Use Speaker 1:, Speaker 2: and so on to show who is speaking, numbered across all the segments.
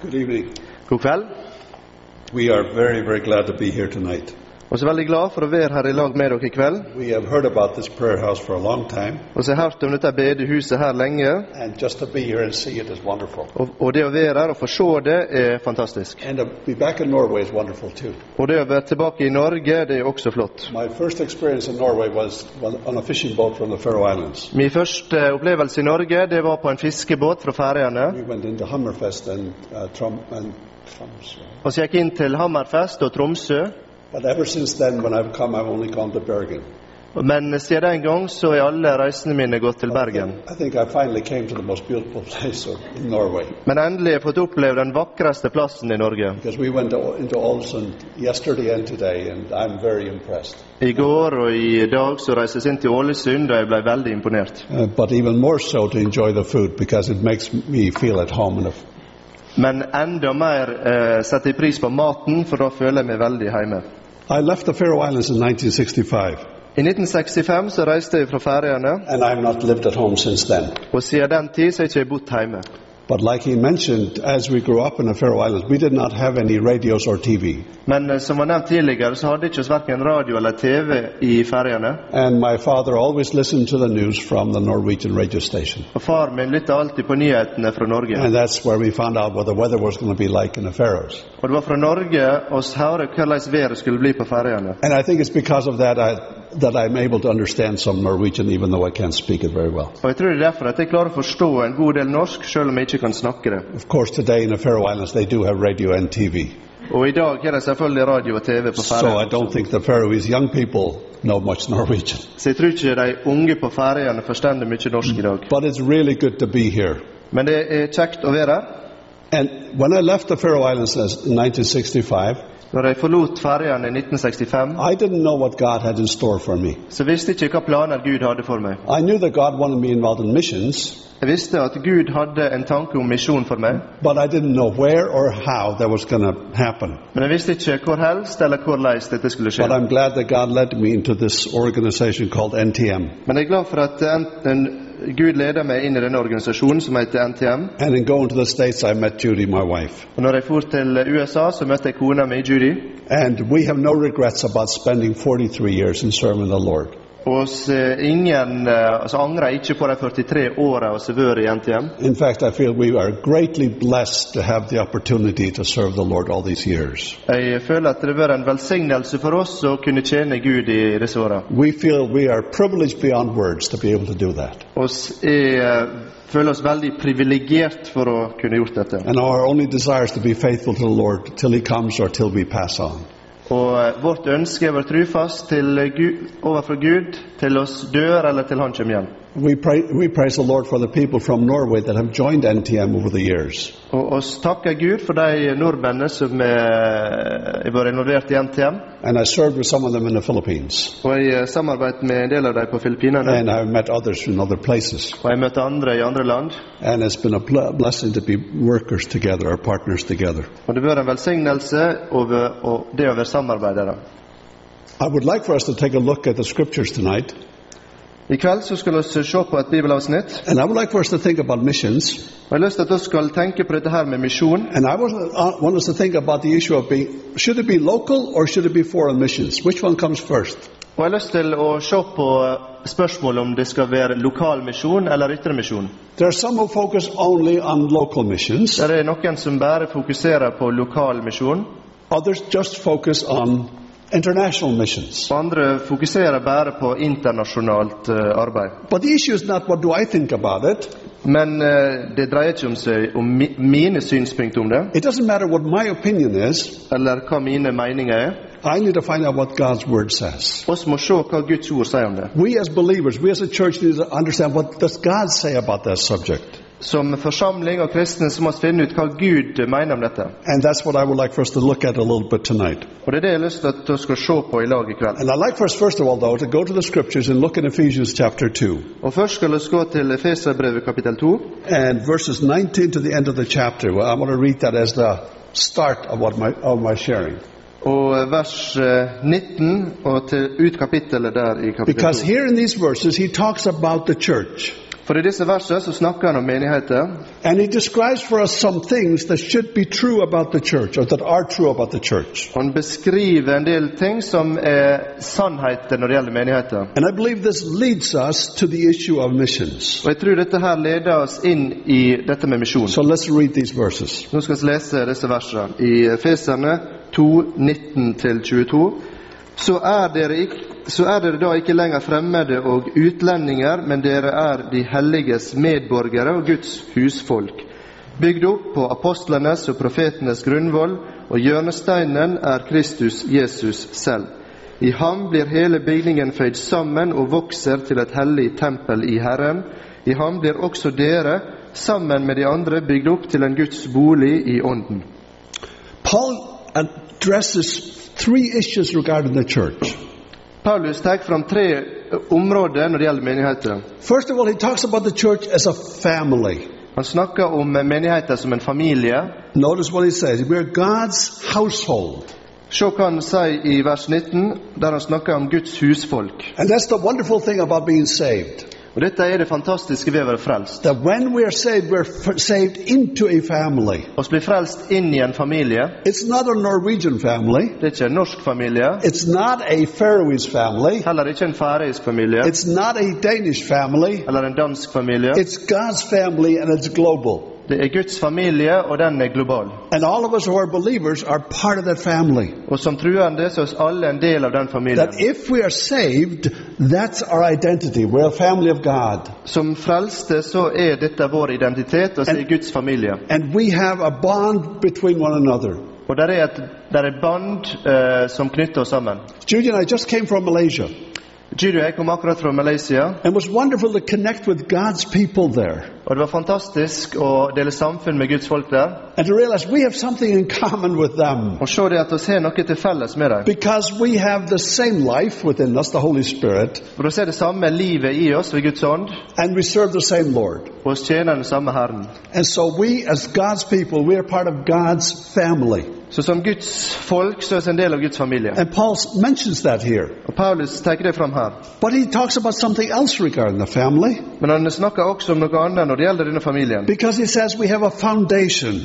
Speaker 1: Good evening.
Speaker 2: God kveld.
Speaker 1: We are very, very glad to be here tonight.
Speaker 2: Og så er jeg veldig glad for å være her i lag med dere i kveld.
Speaker 1: We have heard about this prayer house for a long time,
Speaker 2: Og så har jeg hørt om dette bedehuset her lenge.
Speaker 1: and just to be here and see it is wonderful.
Speaker 2: Og, og det å være her og få se det er fantastisk.
Speaker 1: And to be back in Norway is wonderful too.
Speaker 2: Og det å være tilbake i Norge, det er også flott.
Speaker 1: My first experience in Norway was on a fishing boat from the Faroe Islands.
Speaker 2: Min første opplevelse i Norge det var på en fiskebåt fra Færøyene.
Speaker 1: We went into Hammerfest and uh, Trum and Tromsø.
Speaker 2: Og så gikk jeg inn til Hammerfest og Tromsø.
Speaker 1: But ever since then, when I've come, I've only gone to Bergen.
Speaker 2: Men siden en gang så er alle reisene mine gått til Bergen.
Speaker 1: I think I finally came to the most beautiful place in Norway
Speaker 2: Men endelig har jeg fått oppleve den vakreste plassen i Norge.
Speaker 1: because we went to, into Ålesund yesterday and today, and I'm very impressed.
Speaker 2: I går og i dag så reises inn til Ålesund, og jeg ble veldig imponert.
Speaker 1: Uh, but even more so to enjoy the food because it makes me feel at home. And
Speaker 2: Men enda mer uh, setter jeg pris på maten, for da føler jeg meg veldig hjemme.
Speaker 1: I left the Faroe Islands in 1965,
Speaker 2: I 1965 så reiste jeg fra Færøyene,
Speaker 1: and I've not lived at home since then.
Speaker 2: og siden den tid så har jeg ikke bodd hjemme.
Speaker 1: But like he mentioned, as we grew up in the Faroe Islands, we did not have any radios or TV.
Speaker 2: Men eh, som var nevnt tidligere, så hadde ikke oss verken radio eller TV i Færøyene.
Speaker 1: And my father always listened to the news from the Norwegian radio station.
Speaker 2: Og far min lytta alltid på nyhetene fra Norge.
Speaker 1: And that's where we found out what the weather was going to be like in the Faroes.
Speaker 2: Og det var fra Norge oss hørte hvordan været skulle bli på Færøyene.
Speaker 1: And I think it's because of that I, that I'm able to understand some Norwegian, even though I can't speak it very well.
Speaker 2: Og jeg tror det er derfor at jeg klarer å forstå en god del norsk, selv om jeg ikke kan snakke det.
Speaker 1: Of course, today in the Faroe Islands, they do have radio and TV.
Speaker 2: Og i dag er det selvfølgelig radio og TV på
Speaker 1: So I
Speaker 2: Færøyene.
Speaker 1: don't think the Faroese young people know much Norwegian.
Speaker 2: Så jeg tror ikke de unge på Færøyene forstår mye norsk i dag.
Speaker 1: But it's really good to be here.
Speaker 2: Men det er kjekt å være her.
Speaker 1: And when I left the Faroe Islands in 1965,
Speaker 2: Når jeg forlot i 1965,
Speaker 1: I didn't know what God had in store for me.
Speaker 2: så visste jeg ikke hva planer Gud hadde for meg.
Speaker 1: I knew that God wanted me involved in missions,
Speaker 2: Jeg visste at Gud hadde en tanke om misjon for meg,
Speaker 1: but I didn't know where or how that was going to happen.
Speaker 2: men jeg visste ikke hvor helst eller hvordan dette skulle
Speaker 1: But
Speaker 2: skje.
Speaker 1: I'm glad that God led me into this organization called NTM.
Speaker 2: Men jeg er glad for at en, en, Gud meg inn i denne organisasjonen som heter NTM.
Speaker 1: And in going to the States, I met Judy, my wife.
Speaker 2: Og når jeg for til USA, så møtte jeg kona mi, Judy.
Speaker 1: And we have no regrets about spending 43 years in serving the Lord.
Speaker 2: Og eh, ingen eh, altså angrer ikke på de 43 åra vi har vært i.
Speaker 1: In fact, I feel we are greatly blessed to have the opportunity to serve the Lord all these years.
Speaker 2: Jeg føler at det har en velsignelse for oss å kunne tjene Gud i disse åra.
Speaker 1: We feel we are privileged beyond words to be able to do that.
Speaker 2: oss er, eh, føler oss veldig privilegert for å kunne gjort dette.
Speaker 1: And our only desire is to be faithful to the Lord till He comes or till we pass on.
Speaker 2: Og eh, vårt ønske er å være trufast overfor Gud til oss dør eller til Han kommer igjen.
Speaker 1: We, pray, we praise the Lord for the people from Norway that have joined NTM over the years.
Speaker 2: Og oss takker Gud for de nordmennene som er- vært involvert i NTM.
Speaker 1: And I served with some of them in the Philippines.
Speaker 2: Og jeg har samarbeidet med en del av dem på Filippinene.
Speaker 1: And I've met others in other places.
Speaker 2: Og jeg møtte andre i andre land.
Speaker 1: And it's been a blessing to be workers together, or partners together.
Speaker 2: Og det har vært en velsignelse over og det å være samarbeidere.
Speaker 1: I would like for us to take a look at the scriptures tonight.
Speaker 2: I kveld så skal vi se på et bibelavsnitt.
Speaker 1: And I would like for us to think about missions.
Speaker 2: Og jeg har lyst til at vi skal tenke på dette her med misjon.
Speaker 1: And I want, uh, want us to think about the issue of being should it be local or should it be foreign missions? Which one comes first?
Speaker 2: Og jeg har lyst til å se på spørsmålet om det skal være lokal misjon eller ytre misjon.
Speaker 1: There are some who focus only on local missions,
Speaker 2: Der er noen som bare fokuserer på lokal misjon,
Speaker 1: others just focus on international missions.
Speaker 2: andre fokuserer bare på internasjonalt eh, arbeid.
Speaker 1: But the issue is not what do I think about it.
Speaker 2: Men eh, det dreier ikke om seg om mi, mine synspunkter om det,
Speaker 1: It doesn't matter what my opinion is.
Speaker 2: eller hva mine meninger er.
Speaker 1: I need to find out what God's word says.
Speaker 2: Vi må se hva Guds ord sier om det.
Speaker 1: We as believers, we as a church need to understand what does God say about that subject.
Speaker 2: Som forsamling og kristne så må vi finne ut hva Gud mener om dette.
Speaker 1: And that's what I would like for us to look at a little bit tonight.
Speaker 2: Og det er det jeg har lyst til at vi skal se på i lag i kveld.
Speaker 1: And I'd like for us, first of all, though, to go to the scriptures and look in Ephesians chapter 2
Speaker 2: Og Først skal vi gå til Efeserbrevet kapittel 2.
Speaker 1: and verses 19 to the end of the chapter. Well, I want to read that as the start of, what my, of my sharing.
Speaker 2: Og vers eh, 19 og til ut kapittelet der i kapittel
Speaker 1: Because here in these verses, he talks about the church.
Speaker 2: For i disse versene så snakker han om menigheter,
Speaker 1: And he describes for us some things that should be true about the church, or that are true about the church.
Speaker 2: han beskriver en del ting som er sannheter når det gjelder menigheter.
Speaker 1: And I believe this leads us to the issue of missions.
Speaker 2: Og jeg tror dette her leder oss inn i dette med misjon.
Speaker 1: So let's read these verses.
Speaker 2: Nå skal vi lese disse versene. I Efeserne 2, 19-22. Så er, dere ikk- så er dere da ikke lenger fremmede og utlendinger, men dere er de helliges medborgere og Guds husfolk. Bygd opp på apostlenes og profetenes grunnvoll, og hjørnesteinen er Kristus Jesus selv. I ham blir hele bygningen føyd sammen og vokser til et hellig tempel i Herren. I ham blir også dere, sammen med de andre, bygd opp til en Guds bolig i Ånden.
Speaker 1: Paul addresses three issues regarding the church.
Speaker 2: Paulus tar fram tre eh, områder når det gjelder menigheter.
Speaker 1: First of all, he talks about the church as a family.
Speaker 2: Han snakker om menigheter som en familie.
Speaker 1: Notice what he says. We're God's household.
Speaker 2: Se hva han sier i vers 19, der han snakker om Guds husfolk.
Speaker 1: And that's the wonderful thing about being saved.
Speaker 2: Og Dette er det fantastiske ved å være frelst.
Speaker 1: That when we are saved, we're saved into a family.
Speaker 2: Å bli frelst inn i en familie.
Speaker 1: It's not a Norwegian family.
Speaker 2: Det er ikke en norsk familie,
Speaker 1: It's not a Faroese family.
Speaker 2: heller ikke en færøysk familie
Speaker 1: It's not a Danish family.
Speaker 2: eller en dansk familie.
Speaker 1: It's God's family and it's global.
Speaker 2: Det er Guds familie, og den er global.
Speaker 1: And all of us who are believers are part of that family.
Speaker 2: Og som truende så er alle en del av den familien.
Speaker 1: That if we are saved, that's our identity. We're a family of God.
Speaker 2: Som frelste så er dette vår identitet, og så er Guds familie.
Speaker 1: And we have a bond between one another.
Speaker 2: Og der er et der er bånd eh, som knytter oss sammen.
Speaker 1: Judy and I just came from Malaysia.
Speaker 2: Judy og jeg kom akkurat fra Malaysia,
Speaker 1: And it was wonderful to connect with God's people there.
Speaker 2: Og det var fantastisk å dele samfunn med Guds folk der.
Speaker 1: And to realize we have something in common with them.
Speaker 2: Og se det at vi har noe til felles med dem.
Speaker 1: Because we have the same life within us, the Holy Spirit,
Speaker 2: For vi ser det samme livet i oss ved Guds ånd,
Speaker 1: and we serve the same Lord.
Speaker 2: og vi tjener den samme Herren.
Speaker 1: And so we, as God's people, we are part of God's family.
Speaker 2: Så som Guds folk så er vi en del av Guds familie.
Speaker 1: And Paul mentions that here.
Speaker 2: Og Paulus tar det fram her.
Speaker 1: But he talks about something else regarding the family.
Speaker 2: Men han snakker også om noe annet det gjelder denne familien.
Speaker 1: Because he says we have a foundation.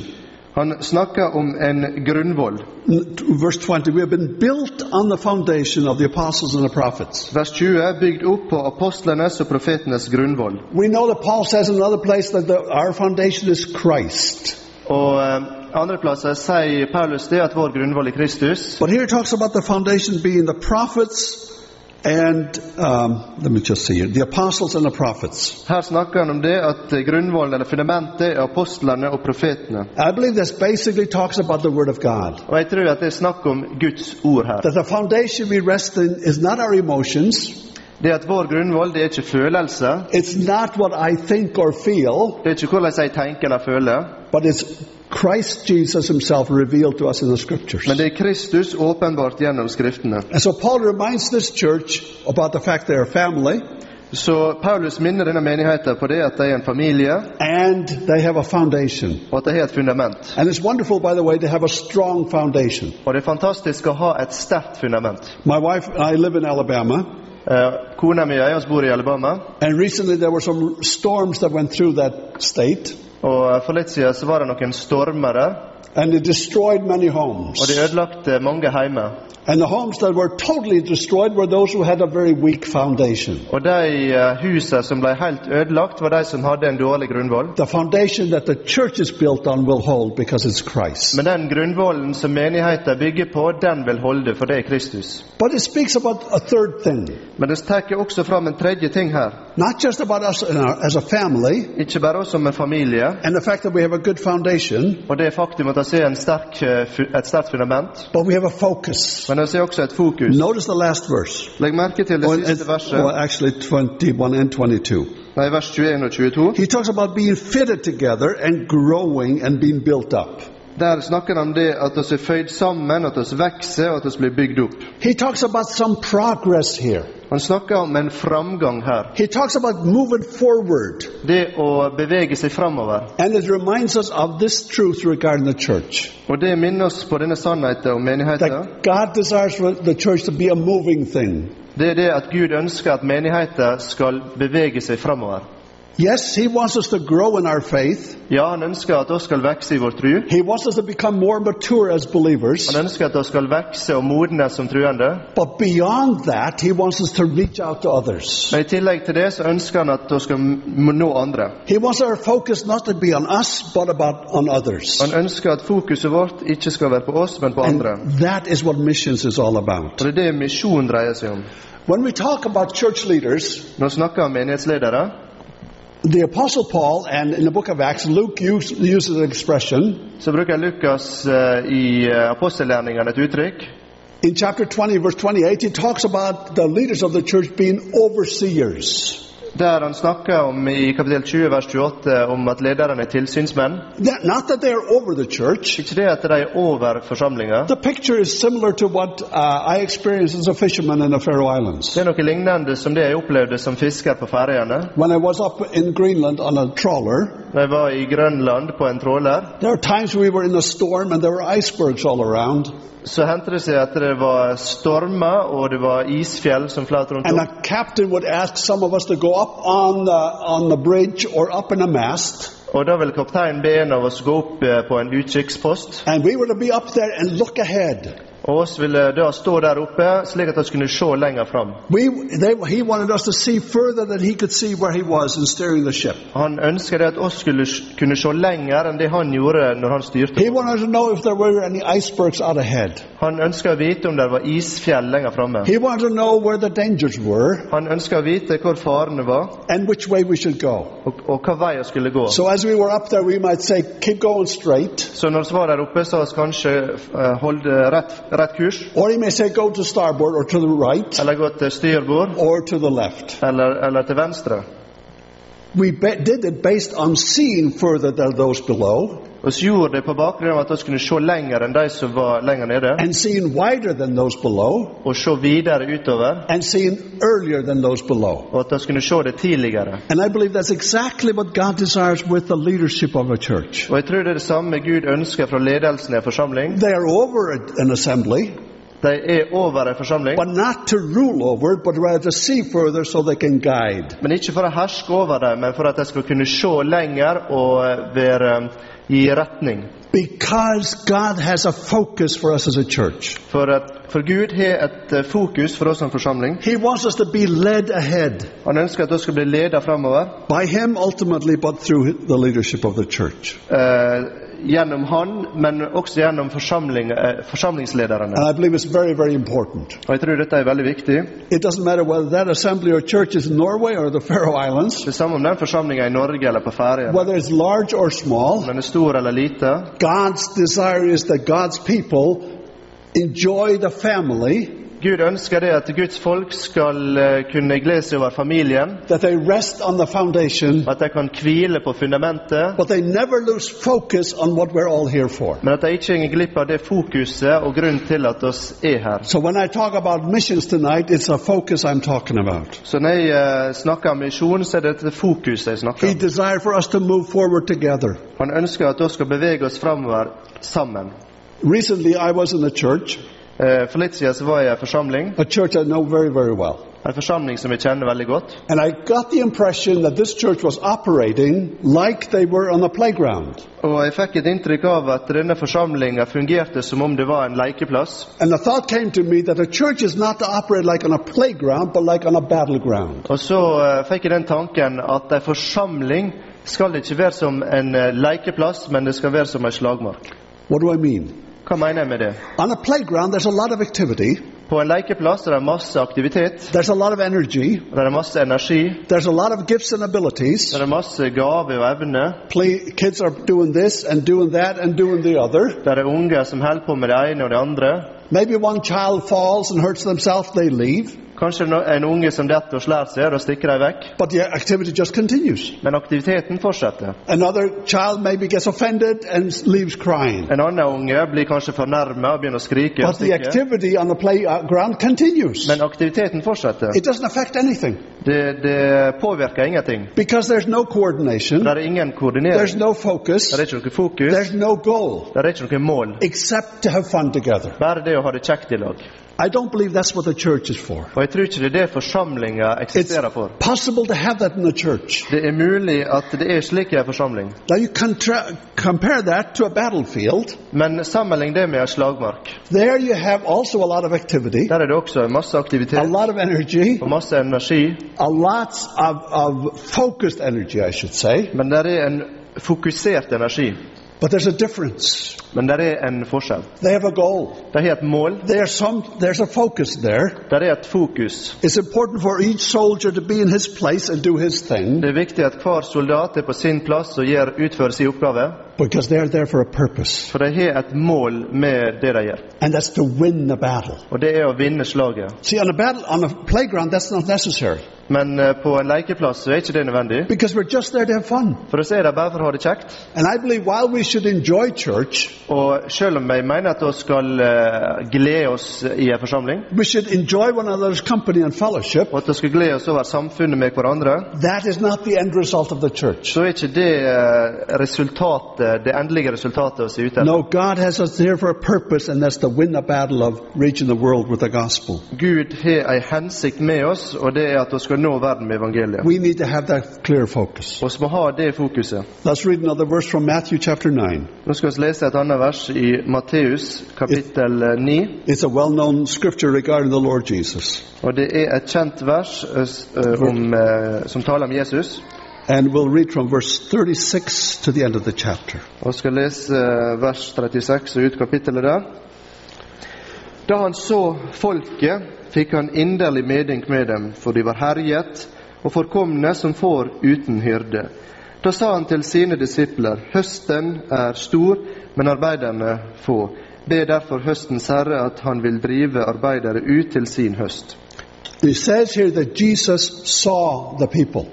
Speaker 2: Han snakker om en grunnvoll.
Speaker 1: N- Verse 20, we have been built on the foundation of the apostles and the prophets.
Speaker 2: Vers 20 bygd opp på apostlenes og profetenes grunnvoll.
Speaker 1: We know that Paul says in another place that the, our foundation is Christ.
Speaker 2: Og eh, andre plasser sier Paulus det at vår grunnvoll er Kristus.
Speaker 1: But here he talks about the foundation being the prophets and, um, let me just see here, the apostles and the prophets.
Speaker 2: Her snakker han om det at grunnvollen eller fundamentet er apostlene og profetene.
Speaker 1: I believe this basically talks about the Word of God.
Speaker 2: Og jeg tror at det er snakk om Guds ord her.
Speaker 1: That the foundation we rest in is not our emotions,
Speaker 2: Det at vår grunnvoll det er ikke
Speaker 1: it's not what I think or feel,
Speaker 2: Det er ikke hvordan jeg tenker eller føler.
Speaker 1: but it's Christ Jesus himself revealed to us in the scriptures.
Speaker 2: Men det er Kristus åpenbart gjennom Skriftene.
Speaker 1: And so Paul reminds this church about the fact they're a family
Speaker 2: Så Paulus minner denne menigheten på det at de er en familie,
Speaker 1: and they have a foundation.
Speaker 2: og at de har et fundament.
Speaker 1: And it's wonderful, by the way, to have a strong foundation.
Speaker 2: Og det er fantastisk å ha et sterkt fundament.
Speaker 1: My wife and I live in Alabama,
Speaker 2: Eh, Kona mi og jeg oss bor i Alabama,
Speaker 1: and recently there were some storms that went through that state,
Speaker 2: og for litt siden så var det noen
Speaker 1: and it destroyed many homes.
Speaker 2: og de ødelagte mange heimer.
Speaker 1: And the homes that were totally destroyed were those who had a very weak foundation.
Speaker 2: Og de eh, husene som ble helt ødelagt, var de som hadde en dårlig grunnvoll.
Speaker 1: The foundation that the church is built on will hold because it's Christ.
Speaker 2: Men den grunnvollen som menigheten bygger på, den vil holde, for det er Kristus.
Speaker 1: But it speaks about a third thing.
Speaker 2: Men det tar også fram en tredje ting her.
Speaker 1: Not just about us our, as a family
Speaker 2: Ikke bare oss som en familie,
Speaker 1: and the fact that we have a good foundation,
Speaker 2: og det faktum at vi har en sterk, eh, et sterkt fundament,
Speaker 1: but we have a focus.
Speaker 2: Men vi har også et fokus.
Speaker 1: Notice the last verse.
Speaker 2: Legg merke til det
Speaker 1: Or,
Speaker 2: siste
Speaker 1: uh,
Speaker 2: well,
Speaker 1: actually, 21 and 22.
Speaker 2: nei, vers 21 og 22.
Speaker 1: He talks about being fitted together and growing and being built up.
Speaker 2: Der snakker han om det at oss er føyd sammen, at oss vokser og at oss blir bygd opp.
Speaker 1: He talks about some progress here.
Speaker 2: Han snakker om en framgang her.
Speaker 1: He talks about moving forward.
Speaker 2: Det å bevege seg framover.
Speaker 1: And it reminds us of this truth regarding the church.
Speaker 2: Og det minner oss på denne sannheten om menigheten.
Speaker 1: That God desires for the church to be a moving thing.
Speaker 2: Det er det at Gud ønsker at menigheten skal bevege seg framover.
Speaker 1: Yes, He wants us to grow in our faith.
Speaker 2: Ja, han ønsker at oss skal vokse i vår tro.
Speaker 1: He wants us to become more mature as believers.
Speaker 2: Han ønsker at oss skal vokse og modnes som truende.
Speaker 1: But beyond that, He wants us to reach out to others.
Speaker 2: Men i tillegg til det så ønsker han at vi skal nå andre.
Speaker 1: He wants our focus not to be on us, but about on others.
Speaker 2: Han ønsker at fokuset vårt ikke skal være på oss, men på andre.
Speaker 1: That is what missions is all about.
Speaker 2: Og det er det misjon dreier seg om.
Speaker 1: When we talk about church leaders,
Speaker 2: Når vi snakker om menighetsledere,
Speaker 1: the Apostle Paul and in the book of Acts, Luke use, uses an expression
Speaker 2: så bruker Lukas eh, i eh, apostelgjerningene et uttrykk.
Speaker 1: in chapter 20, verse 28. He talks about the leaders of the church being overseers.
Speaker 2: Der han snakker om i kapittel 20 vers 28 om at lederne er tilsynsmenn.
Speaker 1: That- Not that they are over the church.
Speaker 2: Ikke det at de er over forsamlinga.
Speaker 1: The picture is similar to what uh, I experienced as a fisherman in the Faroe Islands.
Speaker 2: Det er noe lignende som det jeg opplevde som fisker på Færøyene.
Speaker 1: When I was up in Greenland on a trawler,
Speaker 2: Da jeg var i Grønland på en tråler,
Speaker 1: there were times we were in a storm and there were icebergs all around.
Speaker 2: Så hendte det seg at det var stormer og det var isfjell som flaut rundt
Speaker 1: And the captain would ask some of us to go up on the, on the bridge or up in a mast.
Speaker 2: Og da ville kapteinen be en av oss gå opp eh, på en utkikkspost.
Speaker 1: And we were to be up there and look ahead.
Speaker 2: Og oss ville da stå der oppe, slik at vi kunne se lenger fram. Han ønsket at oss skulle kunne se lenger enn det han gjorde når han styrte. Han ønsket å vite om det var isfjell lenger framme. Han ønsket å vite hvor farene var, og, og hva vei vi skulle gå. Så når vi var der oppe, sa vi kanskje uh, rett rett kurs,
Speaker 1: Or he may say, go to starboard or to the right
Speaker 2: eller gå til styrbord,
Speaker 1: or to the left.
Speaker 2: eller, eller til venstre.
Speaker 1: We did it based on seeing further than those below
Speaker 2: Vi gjorde det på bakgrunn av at vi kunne se lenger enn de som var lenger nede,
Speaker 1: and seeing wider than those below
Speaker 2: og se videre utover,
Speaker 1: and seeing earlier than those below.
Speaker 2: og at vi kunne se det tidligere.
Speaker 1: And I believe that's exactly what God desires with the leadership of a church.
Speaker 2: Og jeg tror det er det samme Gud ønsker fra ledelsen i en forsamling.
Speaker 1: They are over an assembly,
Speaker 2: De er over en forsamling,
Speaker 1: but not to rule over it, but rather to see further so they can guide.
Speaker 2: men ikke for å herske over dem, men for at de skal kunne se lenger og eh, være eh, i retning.
Speaker 1: Because God has a focus for us as a church.
Speaker 2: For, at, for Gud har et eh, fokus for oss som forsamling.
Speaker 1: He wants us to be led ahead
Speaker 2: Han ønsker at vi skal bli ledet framover
Speaker 1: by Him ultimately, but through the leadership of the church.
Speaker 2: eh, gjennom Han, men også gjennom forsamling, eh, forsamlingslederne.
Speaker 1: And I believe it's very, very important.
Speaker 2: Og jeg tror dette er veldig viktig.
Speaker 1: It doesn't matter whether that assembly or church is in Norway or the Faroe Islands,
Speaker 2: Det samme om den forsamlinga i Norge eller på Færøyene.
Speaker 1: whether it's large or small.
Speaker 2: Om den er stor eller lite.
Speaker 1: God's desire is that God's people enjoy the family,
Speaker 2: Gud ønsker det at Guds folk skal eh, kunne glede seg over familien. At de kan hvile på fundamentet. Men at de ikke går glipp av det fokuset og grunnen til at oss er her. Så når jeg eh, snakker om misjon, så er det dette fokuset jeg snakker om. Han ønsker at vi skal bevege oss framover sammen.
Speaker 1: Recently, I was in a church,
Speaker 2: Eh, litt siden så var jeg forsamling.
Speaker 1: a church I know very, very well.
Speaker 2: En forsamling som jeg kjenner veldig godt.
Speaker 1: And I got the impression that this church was operating like they were on a playground.
Speaker 2: Og jeg fikk et inntrykk av at denne forsamlinga fungerte som om det var en lekeplass.
Speaker 1: And the thought came to me that a church is not to operate like on a playground, but like on a battleground.
Speaker 2: Og så eh, fikk jeg den tanken at en forsamling skal ikke være som en eh, lekeplass, men det skal være som en slagmark.
Speaker 1: What do I mean?
Speaker 2: Hva mener jeg med det?
Speaker 1: On a playground, there's a lot of activity,
Speaker 2: På en lekeplass er det masse aktivitet,
Speaker 1: there's a lot of energy,
Speaker 2: det er masse energi,
Speaker 1: there's a lot of gifts and abilities.
Speaker 2: det er masse gave og evne.
Speaker 1: Play, kids are doing this and doing that and doing the other.
Speaker 2: Det er unger som holder på med det ene og det andre.
Speaker 1: Maybe one child falls and hurts themselves, they leave,
Speaker 2: Kanskje en unge som detter og slår seg, da stikker de vekk.
Speaker 1: but the activity just continues.
Speaker 2: Men aktiviteten fortsetter.
Speaker 1: Another child maybe gets offended and leaves crying.
Speaker 2: En annen unge blir kanskje fornærma og begynner å skrike.
Speaker 1: But the activity on the playground continues.
Speaker 2: Men aktiviteten fortsetter.
Speaker 1: It doesn't affect anything
Speaker 2: Det, det påvirker ingenting.
Speaker 1: because there's no coordination,
Speaker 2: Det er ingen koordinering.
Speaker 1: there's no focus,
Speaker 2: Det er ikke noe fokus.
Speaker 1: there's no goal
Speaker 2: Det er ikke noe mål.
Speaker 1: except to have fun together.
Speaker 2: Bare det å ha det kjekt i lag.
Speaker 1: I don't believe that's what the church is for.
Speaker 2: Og jeg tror ikke det er det forsamlinger
Speaker 1: It's
Speaker 2: eksisterer for.
Speaker 1: possible to have that in the church.
Speaker 2: Det er mulig at det er slik i en forsamling,
Speaker 1: Now you compare that to a battlefield.
Speaker 2: men sammenlign det med en slagmark.
Speaker 1: There you have also a lot of activity,
Speaker 2: Der er det også masse
Speaker 1: a lot of energy,
Speaker 2: og masse energi,
Speaker 1: a lot of, of focused energy, I should say.
Speaker 2: men det er en fokusert energi.
Speaker 1: But there's a difference.
Speaker 2: Men det er en forskjell.
Speaker 1: They have a goal.
Speaker 2: Det er et mål,
Speaker 1: There's some. There's a focus there.
Speaker 2: det er et fokus.
Speaker 1: It's important for each soldier to be in his place and do his thing
Speaker 2: Det er viktig at hver soldat er på sin plass og gjør, utfører sin oppgave,
Speaker 1: because they're there for a purpose,
Speaker 2: for de har et mål med det de gjør.
Speaker 1: and that's to win the battle.
Speaker 2: Og det er å vinne slaget.
Speaker 1: See, on a battle, on a playground, that's not necessary
Speaker 2: Men eh, på en lekeplass så er ikke det nødvendig.
Speaker 1: because we're just there to have fun.
Speaker 2: For oss er det bare for å ha det kjekt.
Speaker 1: And I believe while we should enjoy church,
Speaker 2: Og selv om jeg mener at vi skal uh, glede oss i en forsamling,
Speaker 1: we should enjoy one another's company and fellowship.
Speaker 2: og at vi skal glede oss over samfunnet med hverandre,
Speaker 1: That is not the end result of the church.
Speaker 2: så er ikke det uh, resultatet, det endelige resultatet vi er ute.
Speaker 1: No, God has us here for a purpose, and that's to win the battle of reaching the world with the gospel.
Speaker 2: Gud har en hensikt med oss, og det er at vi skal nå verden med evangeliet.
Speaker 1: We need to have that clear focus.
Speaker 2: Vi må ha det fokuset.
Speaker 1: Let's read another verse from Matthew chapter 9.
Speaker 2: Nå skal vi lese et annet vers i Matteus kapittel eh, 9.
Speaker 1: It's a well known scripture regarding the Lord Jesus.
Speaker 2: Og det er et kjent vers eh, om, eh, som taler om Jesus.
Speaker 1: And we'll read from verse 36 to the end of the chapter.
Speaker 2: Og skal lese eh, vers 36 og ut kapittelet der. Da han så folket, fikk han inderlig medynk med dem, for de var herjet og forkomne som får uten hyrde. Da sa han til sine disipler, høsten er stor, men arbeiderne få. Be derfor høstens herre at han vil drive arbeidere ut til sin høst.
Speaker 1: It says here that Jesus saw the people.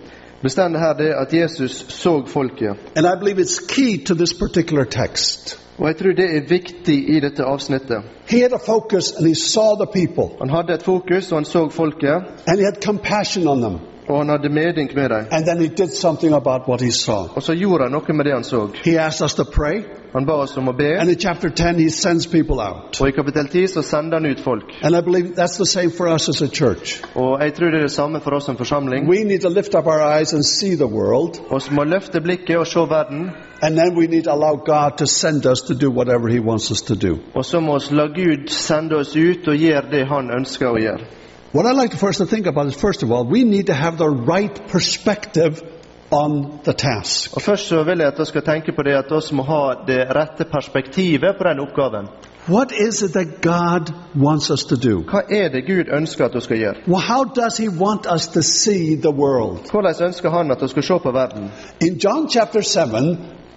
Speaker 2: Står her det at Jesus så folket.
Speaker 1: And I believe it's key to this particular text.
Speaker 2: Og jeg tror det er viktig i dette avsnittet.
Speaker 1: He had a focus and he saw the people
Speaker 2: Han hadde et fokus, og han så folket,
Speaker 1: and he had compassion on them.
Speaker 2: Og han hadde medynk med dem.
Speaker 1: And then he did something about what he saw.
Speaker 2: Og så gjorde han noe med det han så.
Speaker 1: He asked us to pray,
Speaker 2: Han ba oss om å be,
Speaker 1: and in chapter 10, he sends people out.
Speaker 2: og i kapittel 10 så sender han ut folk.
Speaker 1: And I believe that's the same for us as a church.
Speaker 2: Og jeg tror det er det samme for oss som forsamling.
Speaker 1: We need to lift up our eyes and see the world,
Speaker 2: Vi må løfte blikket og se verden,
Speaker 1: and then we need to allow God to send us to do whatever he wants us to do.
Speaker 2: og så må vi la Gud sende oss ut og gjøre det han ønsker å gjøre.
Speaker 1: What I'd like to first to think about is, first of all, we need to have the right perspective on the task.
Speaker 2: Og Først så vil jeg at vi skal tenke på det at vi må ha det rette perspektivet på den oppgaven.
Speaker 1: What is it that God wants us to do?
Speaker 2: Hva er det Gud ønsker at vi skal gjøre?
Speaker 1: Well, how does he want us to see the world?
Speaker 2: Hvordan ønsker han at skal se på verden?
Speaker 1: In John chapter 7,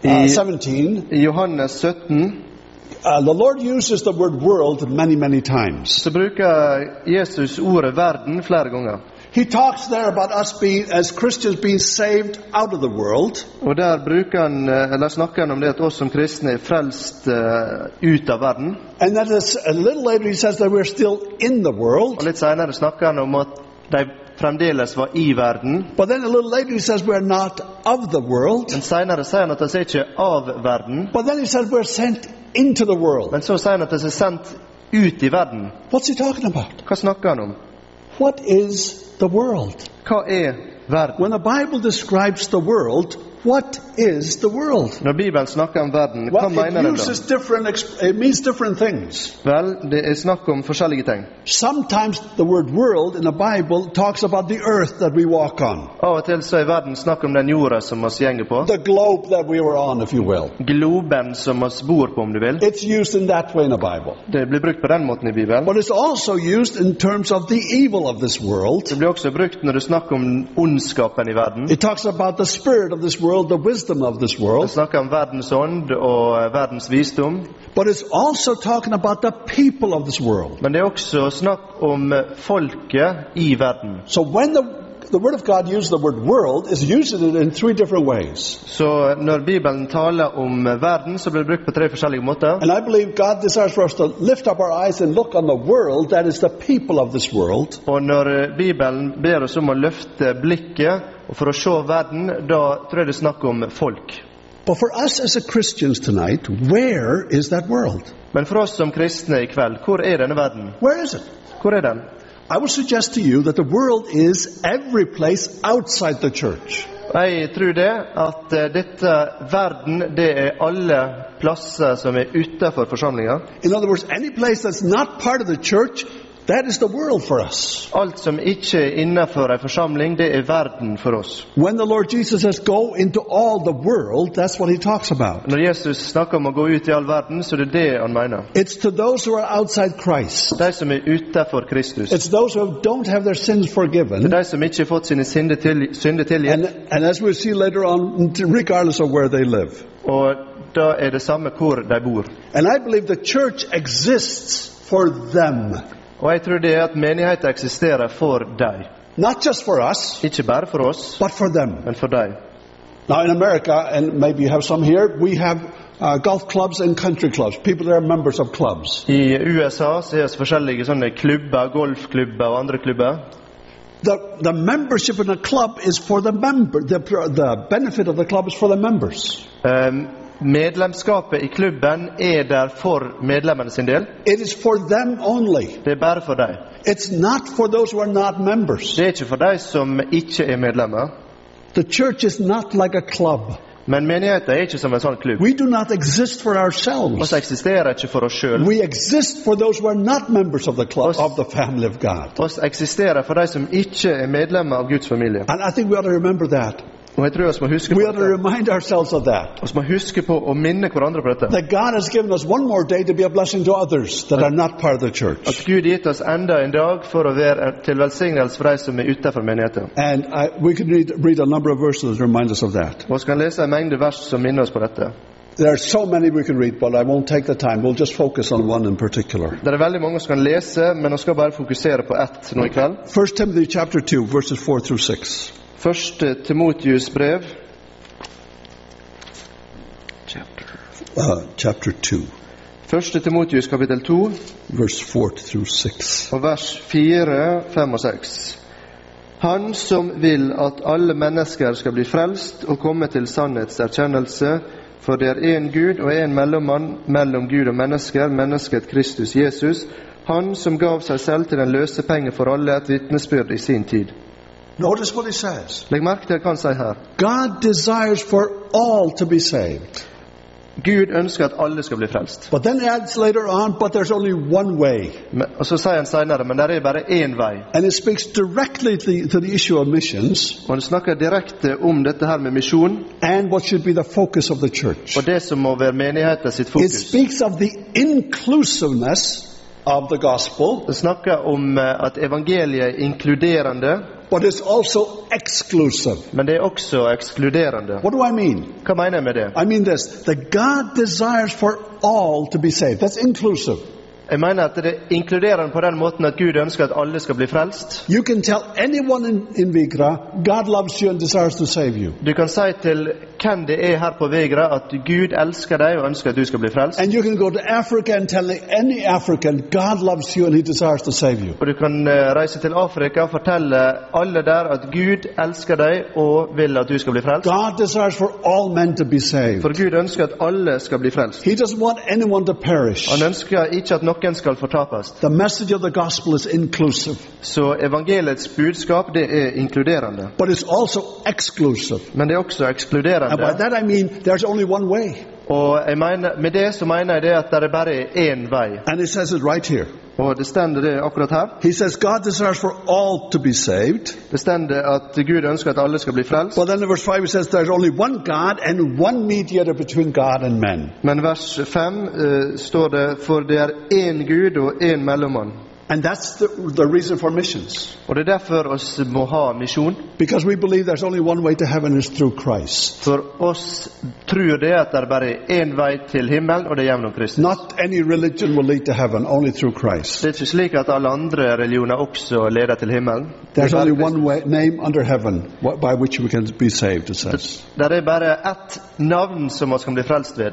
Speaker 1: uh, 17,
Speaker 2: I Johannes 17
Speaker 1: uh, the Lord uses the word world many, many times.
Speaker 2: så bruker Jesus ordet verden flere ganger.
Speaker 1: He talks there about us being, as Christians, being saved out of the world.
Speaker 2: Og der bruker han, eh, eller snakker han om det at oss som kristne er frelst eh, ut av verden.
Speaker 1: And then a little later he says that we're still in the world.
Speaker 2: Og litt senere snakker han om at de fremdeles var i verden.
Speaker 1: But then a little later he says we're not of the world.
Speaker 2: Men senere sier han at de er ikke av verden.
Speaker 1: But then he says we're sent into the world.
Speaker 2: Men så sier han at de er sendt ut i verden.
Speaker 1: What's he talking about?
Speaker 2: Hva snakker han om?
Speaker 1: What is the world?
Speaker 2: Hva er verden?
Speaker 1: When the Bible describes the world, what is the world?
Speaker 2: Når Bibelen snakker om verden, hva
Speaker 1: Well,
Speaker 2: mener
Speaker 1: it
Speaker 2: den
Speaker 1: uses
Speaker 2: da?
Speaker 1: different, it means different things.
Speaker 2: Vel, det er snakk om forskjellige ting.
Speaker 1: Sometimes the word world in the Bible talks about the earth that we walk on,
Speaker 2: Av og til så er verden snakk om den jorda som vi gjenger på.
Speaker 1: the globe that we were on, if you will.
Speaker 2: Globen som vi bor på, om du vil.
Speaker 1: It's used in that way in the Bible.
Speaker 2: Det blir brukt på den måten i Bibelen.
Speaker 1: But it's also used in terms of the evil of this world.
Speaker 2: Det blir også brukt når du snakker om ondskapen i verden.
Speaker 1: It talks about the spirit of this world, the wisdom of this
Speaker 2: Det
Speaker 1: world.
Speaker 2: snakker om verdens ånd og verdens visdom.
Speaker 1: But it's also talking about the people of this world.
Speaker 2: Men det er også snakk om folket i verden.
Speaker 1: So when the, the Word of God uses the word world, is using it in three different ways.
Speaker 2: Så når Bibelen taler om verden, så blir det brukt på tre forskjellige måter.
Speaker 1: And I believe God desires for us to lift up our eyes and look on the world, that is the people of this world,
Speaker 2: Og når eh, Bibelen ber oss om å løfte blikket og for å se verden, da tror jeg det er snakk om folk.
Speaker 1: But for us as a Christians tonight, where is that world?
Speaker 2: Men for oss som kristne i kveld, hvor er denne verden?
Speaker 1: Where is it?
Speaker 2: Hvor er den?
Speaker 1: I will suggest to you that the world is every place outside the church.
Speaker 2: Jeg tror det at eh, dette verden, det er alle plasser som er utenfor forsamlinga.
Speaker 1: In other words, any place that's not part of the church, that is the world for us.
Speaker 2: Alt som ikke er innenfor en forsamling, det er verden for oss.
Speaker 1: When the Lord Jesus says, go into all the world, that's what he talks about.
Speaker 2: Når Jesus snakker om å gå ut i all verden, så er det det han mener.
Speaker 1: It's to those who are outside Christ.
Speaker 2: De som er utenfor Kristus.
Speaker 1: It's those who don't have their sins
Speaker 2: Det er
Speaker 1: forgiven.
Speaker 2: de som ikke har fått sine synder til- synder tilgitt.
Speaker 1: And, and as we'll see later on, regardless of where they live.
Speaker 2: Og da er det samme hvor de bor.
Speaker 1: And I believe the church exists for them.
Speaker 2: Og jeg tror det at menigheten eksisterer for dem.
Speaker 1: Not just for us,
Speaker 2: Ikke bare for oss,
Speaker 1: but for them.
Speaker 2: men for dem.
Speaker 1: Now in America, and maybe you have some here, we have uh, golf clubs and country clubs. People that are members of clubs.
Speaker 2: I USA så er det forskjellige sånne klubber, golfklubber og andre klubber.
Speaker 1: The, the membership in a club is for the member. The, the benefit of the club is for the members.
Speaker 2: Um, medlemskapet i klubben er der for medlemmene sin del.
Speaker 1: It is for them only.
Speaker 2: Det er bare for dem.
Speaker 1: It's not for those who are not members.
Speaker 2: Det er ikke for de som ikke er medlemmer.
Speaker 1: The church is not like a club.
Speaker 2: Men menigheten er ikke som en sånn klubb.
Speaker 1: We do not exist for
Speaker 2: Vi
Speaker 1: ourselves.
Speaker 2: eksisterer ikke for oss.
Speaker 1: We exist for those who are not members of the club of the family of God.
Speaker 2: Vi eksisterer for de som ikke er medlemmer av Guds familie.
Speaker 1: And I think we ought to remember that.
Speaker 2: Og jeg tror vi må huske
Speaker 1: We
Speaker 2: på
Speaker 1: ought to
Speaker 2: dette.
Speaker 1: remind ourselves of that.
Speaker 2: Vi må huske på å minne hverandre på dette.
Speaker 1: That God has given us one more day to be a blessing to others that are not part of the church.
Speaker 2: At Gud har gitt oss enda en dag for å være til velsignelse for de som er utenfor menigheten.
Speaker 1: And I, we could read, read a number of verses that remind us of that.
Speaker 2: Vi skal lese en mengde vers som minner oss på dette.
Speaker 1: There are so many we could read, but I won't take the time. We'll just focus on one in particular.
Speaker 2: Det er veldig mange som kan lese, men vi skal bare fokusere på ett nå i kveld.
Speaker 1: 1 Timothy chapter 2, verses 4 through 6.
Speaker 2: Første Timotius brev.
Speaker 1: Uh, chapter 2,
Speaker 2: Første Timotius kapittel 2
Speaker 1: verse 4 through 6.
Speaker 2: og vers 4, 5 og 6. Han som vil at alle mennesker skal bli frelst og komme til sannhetserkjennelse, for det er én Gud og én mellommann mellom Gud og mennesker, mennesket Kristus Jesus, han som gav seg selv til en løsepenge for alle, et vitnesbyrd i sin tid.
Speaker 1: Notice what he says.
Speaker 2: Legg merke til hva han sier her.
Speaker 1: God desires for all to be saved.
Speaker 2: Gud ønsker at alle skal bli frelst.
Speaker 1: But then he adds later on, but there's only one way.
Speaker 2: Men, og så sier han senere, men det er bare én vei.
Speaker 1: And it speaks directly to the, to the issue of missions
Speaker 2: Og han snakker direkte om dette her med misjon,
Speaker 1: and what should be the focus of the church.
Speaker 2: og det som må være menigheten sitt fokus.
Speaker 1: It speaks of the inclusiveness of the gospel,
Speaker 2: Det snakker om eh, at evangeliet er inkluderende,
Speaker 1: but it's also exclusive.
Speaker 2: men det er også ekskluderende.
Speaker 1: What do I mean?
Speaker 2: Hva mener jeg med det?
Speaker 1: I mean this that God desires for all to be saved. That's inclusive.
Speaker 2: Jeg mener at det er inkluderende på den måten at Gud ønsker at alle skal bli frelst.
Speaker 1: You can tell anyone in, in Vigra, God loves you and desires to save you.
Speaker 2: Du kan si til hvem det er her på Vegra at Gud elsker deg og ønsker at du skal bli frelst.
Speaker 1: And you can go to Africa and tell any African, God loves you and he desires to save you.
Speaker 2: Og du kan eh, reise til Afrika og fortelle alle der at Gud elsker deg og vil at du skal bli frelst.
Speaker 1: God desires for all men to be saved.
Speaker 2: For Gud ønsker at alle skal bli frelst.
Speaker 1: He doesn't want anyone to perish.
Speaker 2: Han ønsker ikke at noen skal fortapes.
Speaker 1: The message of the gospel is inclusive,
Speaker 2: Så evangeliets budskap det er inkluderende.
Speaker 1: but it's also exclusive.
Speaker 2: Men det er også
Speaker 1: And by that I mean there's only one way.
Speaker 2: Og jeg mener, med det så mener jeg det at det er bare én vei.
Speaker 1: And it says it right here.
Speaker 2: Og det stender det akkurat her.
Speaker 1: He says God desires for all to be saved.
Speaker 2: Det stender at Gud ønsker at alle skal bli frelst.
Speaker 1: But then in verse 5 it says there's only one God and one mediator between God and men.
Speaker 2: Men vers 5 eh, står det for det er én Gud og én mellommann.
Speaker 1: And that's the, the reason for missions.
Speaker 2: Og det er derfor oss må ha misjon.
Speaker 1: Because we believe there's only one way to heaven is through Christ.
Speaker 2: For oss tror det at det er bare én vei til himmelen, og det er gjennom Kristus.
Speaker 1: Not any religion will lead to heaven, only through Christ.
Speaker 2: Det er ikke slik at alle andre religioner også leder til himmelen.
Speaker 1: There's
Speaker 2: er
Speaker 1: only one way, name under heaven by which we can be saved, it says.
Speaker 2: Det er bare ett navn som vi kan bli frelst ved.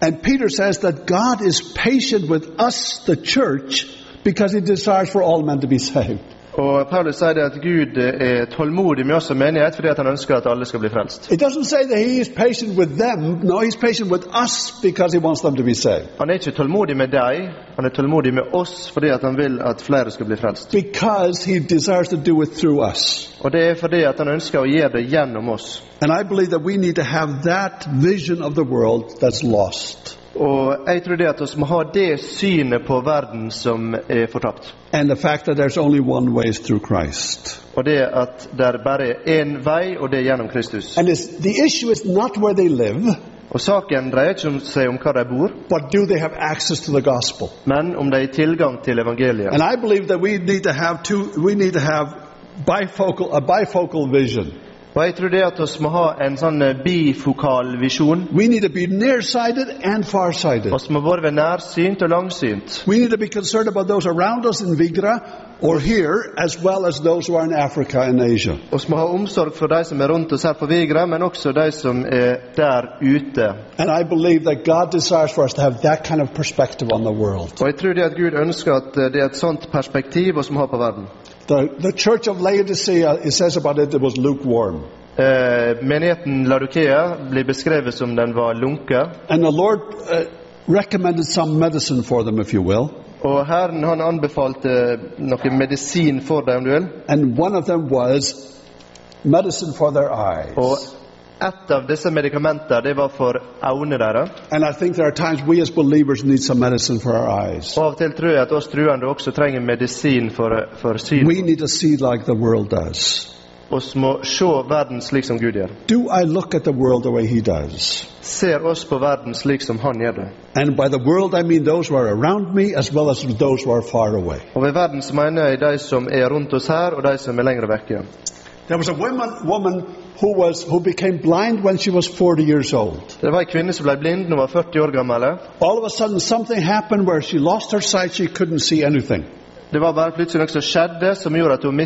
Speaker 1: And Peter says that God is patient with us, the church, because he desires for all men to be saved.
Speaker 2: Og Paulus sier det at Gud er tålmodig med oss som menighet fordi han ønsker at alle skal bli frelst.
Speaker 1: It doesn't say that he is patient with them. No, he's patient with us because he wants them to be saved.
Speaker 2: Han er ikke tålmodig med deg, han er tålmodig med oss fordi at han vil at flere skal bli frelst.
Speaker 1: Because he desires to do it through us.
Speaker 2: Og det er fordi at han ønsker å gjøre det gjennom oss.
Speaker 1: And I believe that we need to have that vision of the world that's lost.
Speaker 2: Og jeg tror det at vi må ha det synet på verden som er fortapt.
Speaker 1: And the fact that there's only one way is through Christ.
Speaker 2: Og det at det er bare én vei, og det er gjennom Kristus.
Speaker 1: And the issue is not where they live,
Speaker 2: Og saken dreier ikke om seg om hva de bor,
Speaker 1: but do they have access to the gospel?
Speaker 2: men om de har tilgang til evangeliet.
Speaker 1: And I believe that we need to have two, we need to have bifocal, a bifocal vision.
Speaker 2: Og jeg tror det at vi må ha en sånn eh, bifokal visjon.
Speaker 1: We need to be nearsighted and farsighted.
Speaker 2: Vi må både være nærsynt og langsynt.
Speaker 1: We need to be concerned about those around us in Vigra or here, as well as those who are in Africa and Asia.
Speaker 2: Vi må ha omsorg for de som er rundt oss her på Vigra, men også de som er der ute.
Speaker 1: And I believe that God desires for us to have that kind of perspective on the world.
Speaker 2: Og jeg tror det at Gud ønsker at det er et sånt perspektiv vi må ha på verden.
Speaker 1: The, the church of Laodicea, it says about it, it was lukewarm.
Speaker 2: Menigheten Laodikea blir beskrevet som den var.
Speaker 1: And the Lord uh, recommended some medicine for them, if you will.
Speaker 2: Og Herren han anbefalte noe medisin for dem, om du vil.
Speaker 1: And one of them was medicine for their eyes.
Speaker 2: Og et av disse medikamenter det var for øynene deres.
Speaker 1: And I think there are times we as believers need some medicine for our eyes.
Speaker 2: Og av og til tror jeg at oss truende også trenger medisin for, for.
Speaker 1: We need to see like the world does.
Speaker 2: oss må se verden slik som Gud gjør.
Speaker 1: Do I look at the world the way He does?
Speaker 2: Ser oss på verden slik som Han gjør det.
Speaker 1: And by the world, I mean those who are around me as well as those who are far away.
Speaker 2: Og ved verden så mener jeg de som er rundt oss her, og de som er vekke.
Speaker 1: There was a woman, woman who, was, who became blind when she was 40 years old.
Speaker 2: Det var kvinne som ble blind hun var 40 år gammel.
Speaker 1: All of a sudden, something happened where she lost her sight. She couldn't see anything.
Speaker 2: Det var bare plutselig noe som skjedde som gjorde at hun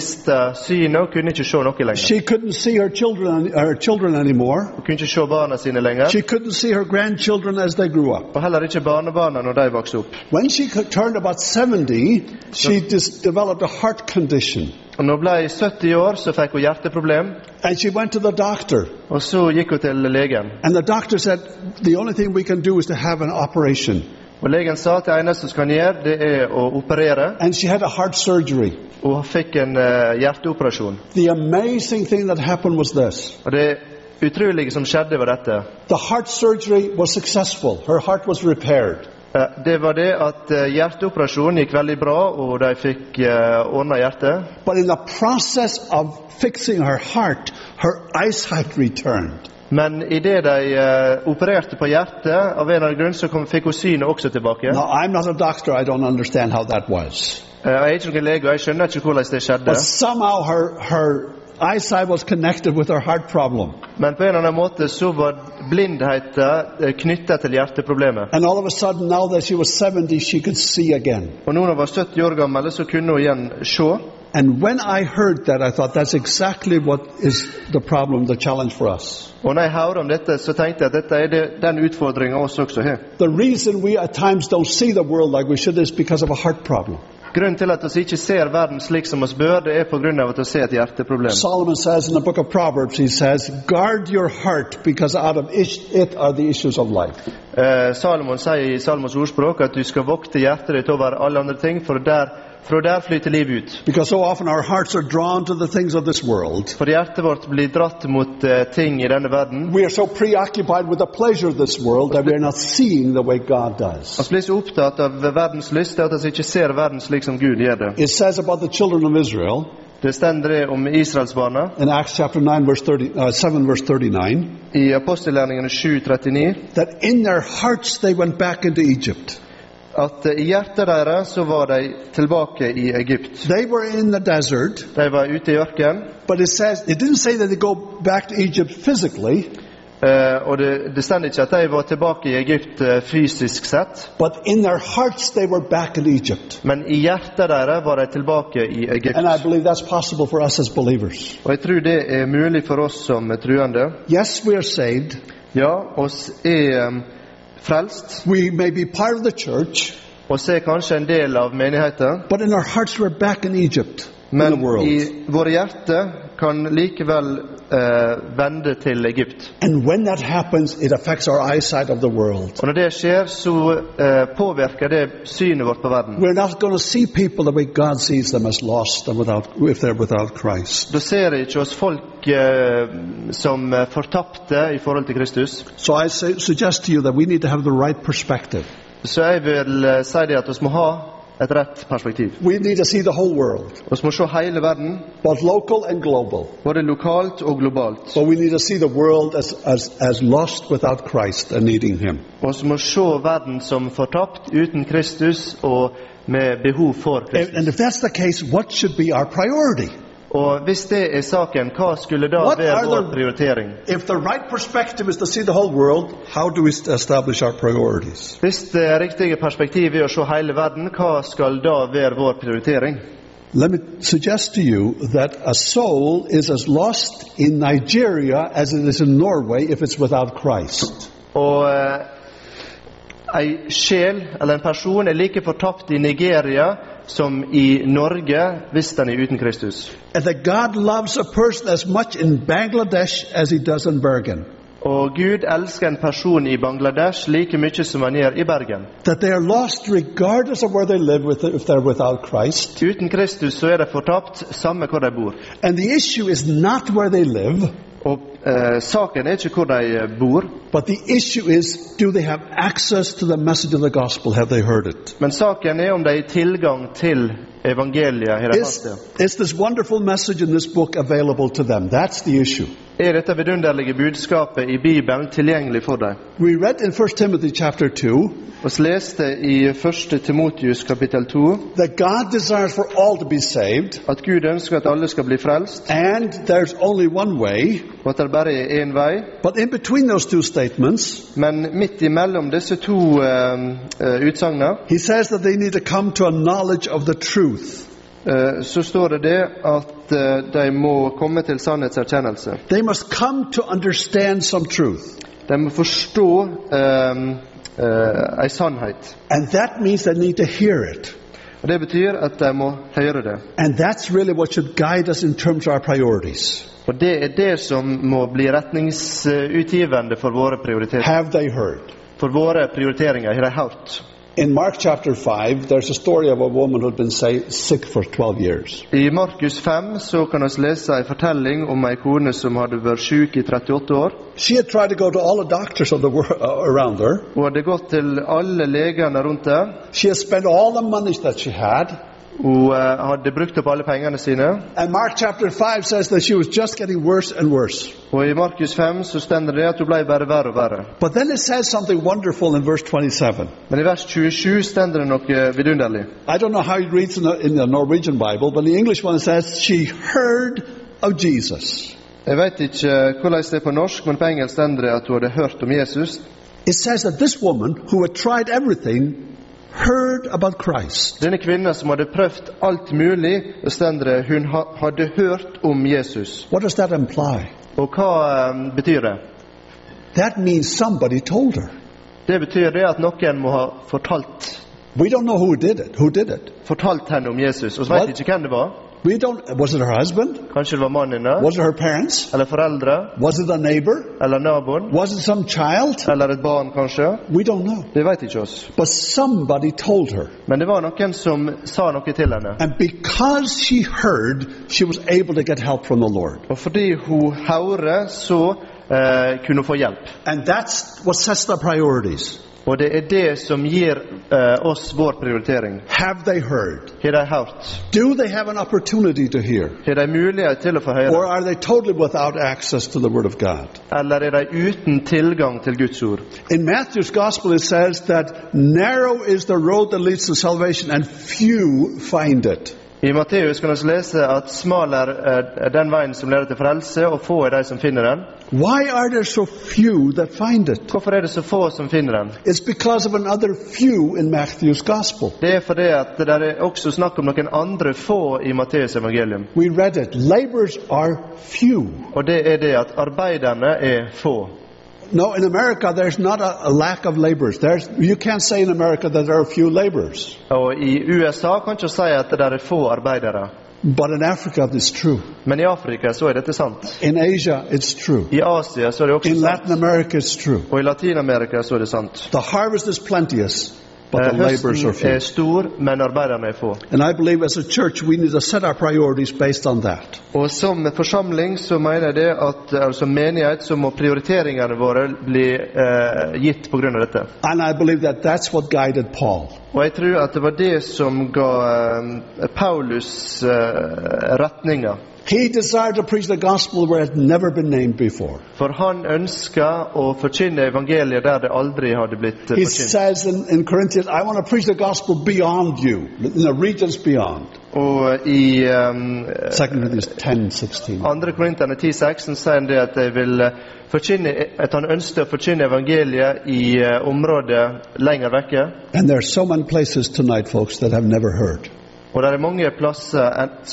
Speaker 2: synet og kunne ikke se noe lenger.
Speaker 1: She couldn't see her children, her children anymore.
Speaker 2: Hun kunne ikke se barna sine lenger,
Speaker 1: She couldn't see her grandchildren as they grew up.
Speaker 2: og heller ikke barnebarna når de vokste opp.
Speaker 1: When she turned about 70, she developed a heart condition.
Speaker 2: Og når hun ble 70 år, så fikk hun hjerteproblem,
Speaker 1: And she went to the doctor.
Speaker 2: og så gikk hun til legen.
Speaker 1: And the doctor said, the only thing we can do is to have an operation.
Speaker 2: Og legen sa at det eneste kan gjøre, det er å operere,
Speaker 1: And she had a heart surgery.
Speaker 2: og hun fikk en eh, hjerteoperasjon.
Speaker 1: The amazing thing that happened was this.
Speaker 2: Og det utrolige som skjedde, var dette.
Speaker 1: The heart surgery was successful. Her heart was repaired.
Speaker 2: Eh, Det var det at eh, hjerteoperasjonen gikk veldig bra, og de fikk uh, ordna hjertet.
Speaker 1: But in the process of fixing her heart, her eyesight returned.
Speaker 2: Men idet de uh, opererte på hjertet, av en eller annen grunn, så kom, fikk hun synet også tilbake.
Speaker 1: Now, I'm not a doctor. I don't understand how that was.
Speaker 2: Eh, Jeg er ikke noen lege, og jeg skjønner ikke hvordan det skjedde.
Speaker 1: But somehow her, her eyesight was connected with her heart problem.
Speaker 2: Men på en eller annen måte så var blindheten knytta til hjerteproblemet.
Speaker 1: And all of a sudden, now that she was 70, she could see again.
Speaker 2: Og når hun var 70 år gammel, så kunne hun igjen se.
Speaker 1: And when I heard that, I thought that's exactly what is the problem, the challenge for us.
Speaker 2: Og når jeg hørte om dette, så tenkte jeg at dette er det, den utfordringa oss også har.
Speaker 1: The reason we at times don't see the world like we should is because of a heart problem.
Speaker 2: Grunnen til at vi ikke ser verden slik som vi bør, det er på grunn av at vi ser et hjerteproblem.
Speaker 1: Solomon says in the book of Proverbs, he says, guard your heart because out of it it are the issues of life.
Speaker 2: Uh, Salomon sier i Salomons ordspråk at du skal vokte hjertet ditt over alle andre ting, for der, fra der livet ut.
Speaker 1: Because so often our hearts are drawn to the things of this world.
Speaker 2: For hjertet vårt blir dratt mot eh, ting i denne verden.
Speaker 1: We are so preoccupied with the pleasure of this world that we are not seeing the way God does.
Speaker 2: Vi blir så opptatt av verdens lyst at vi ikke ser verden slik som Gud gjør det.
Speaker 1: It says about the children of Israel
Speaker 2: Det stender det om Israelsbarna
Speaker 1: in Acts chapter 9, verse 30, uh, 7, verse 39,
Speaker 2: i apostelgjerningene 7.39
Speaker 1: that in their hearts they went back into Egypt.
Speaker 2: At eh, i hjertet deres så var de tilbake i Egypt.
Speaker 1: They were in the desert,
Speaker 2: De var ute i ørkenen,
Speaker 1: but it says, it didn't say that they go back to Egypt physically,
Speaker 2: eh, og det, det stender ikke at de var tilbake i Egypt eh, fysisk sett,
Speaker 1: but in their hearts they were back in Egypt.
Speaker 2: men i hjertet deres var de tilbake i Egypt.
Speaker 1: And I believe that's possible for us as believers.
Speaker 2: Og jeg tror det er mulig for oss som er truende.
Speaker 1: Yes, we are saved.
Speaker 2: Ja, oss er um, frelst.
Speaker 1: We may be part of the church,
Speaker 2: er kanskje en del av menigheten.
Speaker 1: but in our hearts we're back in Egypt. in the world.
Speaker 2: i våre hjerter kan likevel vende til Egypt.
Speaker 1: And when that happens, it affects our eyesight of the world.
Speaker 2: Og når det skjer, så eh, påvirker det synet vårt på verden.
Speaker 1: We're not going to see people the way God sees them as lost and without, if they're without Christ.
Speaker 2: Da ser ikke oss folk eh, som eh, fortapte i forhold til Kristus.
Speaker 1: So I suggest to you that we need to have the right perspective.
Speaker 2: Så jeg vil eh, si det at vi må ha et rett perspektiv.
Speaker 1: We need to see the whole world,
Speaker 2: Vi må se hele verden,
Speaker 1: both local and global.
Speaker 2: både lokalt og globalt.
Speaker 1: But we need to see the world as, as, as lost without Christ and needing Him.
Speaker 2: Og vi må se verden som fortapt uten Kristus og med behov for
Speaker 1: And,
Speaker 2: Kristus.
Speaker 1: and if that's the case, what should be our priority?
Speaker 2: Og hvis det er saken, hva skulle da
Speaker 1: What
Speaker 2: være vår
Speaker 1: the-
Speaker 2: prioritering?
Speaker 1: If the right perspective is to see the whole world, how do we establish our priorities?
Speaker 2: Hvis det riktige perspektivet er å se hele verden, hva skal da være vår prioritering?
Speaker 1: Let me suggest to you that a soul is as lost in Nigeria as it is in Norway if it's without Christ.
Speaker 2: Og eh, ei sjel, eller en person, er like fortapt i Nigeria som i Norge hvis den er uten Kristus.
Speaker 1: And that God loves a person as much in Bangladesh as he does in Bergen.
Speaker 2: Og Gud elsker en person i Bangladesh like mye som han gjør i Bergen.
Speaker 1: That they are lost regardless of where they live with, if they're without Christ.
Speaker 2: Uten Kristus så er de fortapt, samme hvor de bor.
Speaker 1: And the issue is not where they live,
Speaker 2: Og saken er ikke hvor de eh, bor,
Speaker 1: but the issue is do they have access to the message of the gospel? Have they heard it?
Speaker 2: men saken er om de har tilgang til evangeliet. Har de
Speaker 1: Is, is this wonderful message in this book available to them? That's the issue.
Speaker 2: Er dette vidunderlige budskapet i Bibelen tilgjengelig for dem?
Speaker 1: We read in 1 Timothy chapter 2
Speaker 2: Vi leste i 1. Timotius kapittel 2
Speaker 1: that God desires for all to be saved,
Speaker 2: at Gud ønsker at alle skal bli frelst,
Speaker 1: and there's only one way.
Speaker 2: og at det bare er én vei.
Speaker 1: But in between those two statements,
Speaker 2: Men midt imellom disse to eh, eh, utsagnene
Speaker 1: he says that they need to come to a knowledge of the truth.
Speaker 2: Eh, så står det det at eh, de må komme til sannhetserkjennelse.
Speaker 1: They must come to understand some truth.
Speaker 2: De må forstå eh, eh, ei sannhet.
Speaker 1: And that means they need to hear it.
Speaker 2: Og Det betyr at de må høre det.
Speaker 1: And that's really what should guide us in terms of our priorities.
Speaker 2: Og det er det som må bli retningsutgivende for våre prioriteringer.
Speaker 1: Have they heard?
Speaker 2: For våre prioriteringer har de hørt.
Speaker 1: In Mark chapter 5, there's a story of a woman who'd been say, sick for 12 years.
Speaker 2: I Markus 5 så kan vi lese en fortelling om ei kone som hadde vært syk i 38 år.
Speaker 1: She had tried to go to all the doctors of the wor- uh, around her.
Speaker 2: Hun hadde gått til alle legene rundt der.
Speaker 1: She had spent all the money that she had.
Speaker 2: Hun eh, hadde brukt opp alle pengene sine.
Speaker 1: And Mark chapter 5 says that she was just getting worse and worse.
Speaker 2: Og i Markus 5 så stender det at hun ble bare verre og verre.
Speaker 1: But then it says something wonderful in verse 27.
Speaker 2: Men i vers 27 stender det noe vidunderlig.
Speaker 1: I don't know how it reads in the, in the Norwegian Bible, but the English one says she heard of Jesus.
Speaker 2: Jeg vet ikke hvordan det er på norsk, men på engelsk stender det at hun hadde hørt om Jesus.
Speaker 1: It says that this woman, who had tried everything, heard about Christ.
Speaker 2: Denne kvinnen som hadde prøvd alt mulig, det hun ha- hadde hørt om Jesus.
Speaker 1: What does that imply?
Speaker 2: Og hva eh, betyr det?
Speaker 1: That means somebody told her.
Speaker 2: Det betyr det at noen må ha fortalt,
Speaker 1: We don't know who did it. Who did it?
Speaker 2: fortalt henne om Jesus. Og så vet ikke hvem det var.
Speaker 1: We don't. Was it her husband?
Speaker 2: Kanskje det var mannen hennes,
Speaker 1: Was it her parents? Was it a neighbor? Was it some child?
Speaker 2: eller et barn kanskje.
Speaker 1: We don't know.
Speaker 2: Det vet ikke oss.
Speaker 1: But somebody told her.
Speaker 2: Men det var noen som sa noe til henne.
Speaker 1: And because she heard, she was able to get help from the Lord.
Speaker 2: Og fordi hun hører, så eh, kunne hun få hjelp.
Speaker 1: And that's what sets the priorities.
Speaker 2: Og det er det som gir eh, oss vår prioritering.
Speaker 1: Have they heard?
Speaker 2: Har de hørt?
Speaker 1: Do they have an opportunity to hear?
Speaker 2: Har de mulighet til å få
Speaker 1: Or are they totally without access to the Word of God?
Speaker 2: Eller er de uten tilgang til Guds ord?
Speaker 1: In Matthew's Gospel, it says that narrow is the road that leads to salvation, and few find it.
Speaker 2: I Matteus kan vi lese at smal er den veien som leder til frelse, og få er de som finner den.
Speaker 1: Why are there so few that find it?
Speaker 2: Hvorfor er det så få som finner den?
Speaker 1: It's because of another few in Matthew's Gospel.
Speaker 2: Det er fordi at det er også snakk om noen andre få i Matteus evangelium.
Speaker 1: We read it. Laborers are few.
Speaker 2: Og det er det at arbeiderne er få.
Speaker 1: No, in America, there's not a, a lack of laborers. There's, you can't say in America that there are few laborers.
Speaker 2: I USA kan ikke si at det er få arbeidere.
Speaker 1: But in Africa, it's true.
Speaker 2: Men i Afrika så er dette sant.
Speaker 1: In Asia, it's true.
Speaker 2: I så er det også
Speaker 1: In
Speaker 2: sant.
Speaker 1: Latin America, it's true.
Speaker 2: Og i Latin-Amerika så er det sant.
Speaker 1: The harvest is plenteous, but
Speaker 2: Eh,
Speaker 1: the laborers are
Speaker 2: Høsten
Speaker 1: few.
Speaker 2: er stor, men arbeiderne er få.
Speaker 1: And I believe as a church, we need to set our priorities based on that.
Speaker 2: Og som forsamling så mener jeg det at altså menighet så må prioriteringene våre bli eh, gitt på grunn av dette.
Speaker 1: And I believe that that's what guided Paul.
Speaker 2: Og jeg tror at det var det som ga eh, Paulus eh, retninga.
Speaker 1: He desired to preach the gospel where it had never been named before.
Speaker 2: For han ønska å forkynne evangeliet der det aldri hadde blitt eh,
Speaker 1: He
Speaker 2: forkynt.
Speaker 1: says in, in Corinthians, I want to preach the gospel beyond you, in the regions beyond.
Speaker 2: Og i um,
Speaker 1: 2 Corinthians 10, 16.
Speaker 2: 2. Korinterne 10,16 sier han det at, jeg vil eh, forkynne, at han ønsket å forkynne evangeliet i eh, området lenger vekke.
Speaker 1: And there are so many places tonight, folks, that have never heard.
Speaker 2: Og det er mange plasser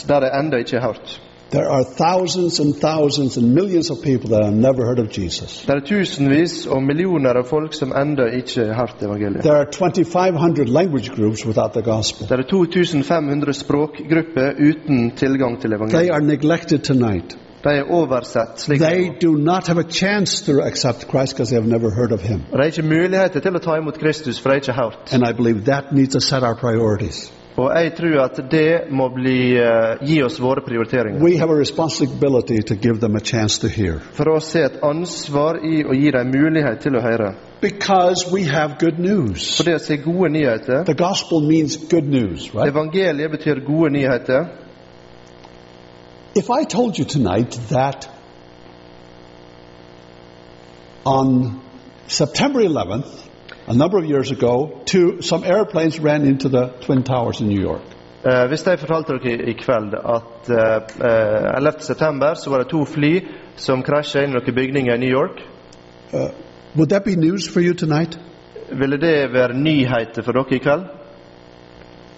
Speaker 2: der jeg ennå ikke har hørt.
Speaker 1: There are thousands and thousands and millions of people that have never heard of Jesus.
Speaker 2: Det er tusenvis og millioner av folk som ennå ikke har hørt evangeliet.
Speaker 1: There are 2,500 language groups without the gospel.
Speaker 2: Det er 2500 språkgrupper uten tilgang til
Speaker 1: They are neglected tonight.
Speaker 2: De er oversett. slik
Speaker 1: They do not have a chance to accept Christ because they have never heard of him.
Speaker 2: Og Det ikke muligheter til å ta imot Kristus, for de har ikke hørt.
Speaker 1: And I believe that needs to set our priorities.
Speaker 2: Og jeg tror at det må bli, eh, gi oss våre prioriteringer.
Speaker 1: We have a responsibility to give them a chance to hear.
Speaker 2: For oss er et ansvar i å gi dem mulighet til å høre.
Speaker 1: Because we have good news.
Speaker 2: For det å si gode nyheter
Speaker 1: The gospel means good news, right?
Speaker 2: Evangeliet betyr gode nyheter.
Speaker 1: If I told you tonight that on September 11th, a number of years ago, two, some airplanes ran into the Twin Towers in New York.
Speaker 2: Eh, hvis jeg fortalte dere i kveld at eh, eh, 11. september så var det to fly som krasja inn i noen bygninger i New York,
Speaker 1: Uh, would that be news for you tonight?
Speaker 2: ville det være nyheter for dere i kveld?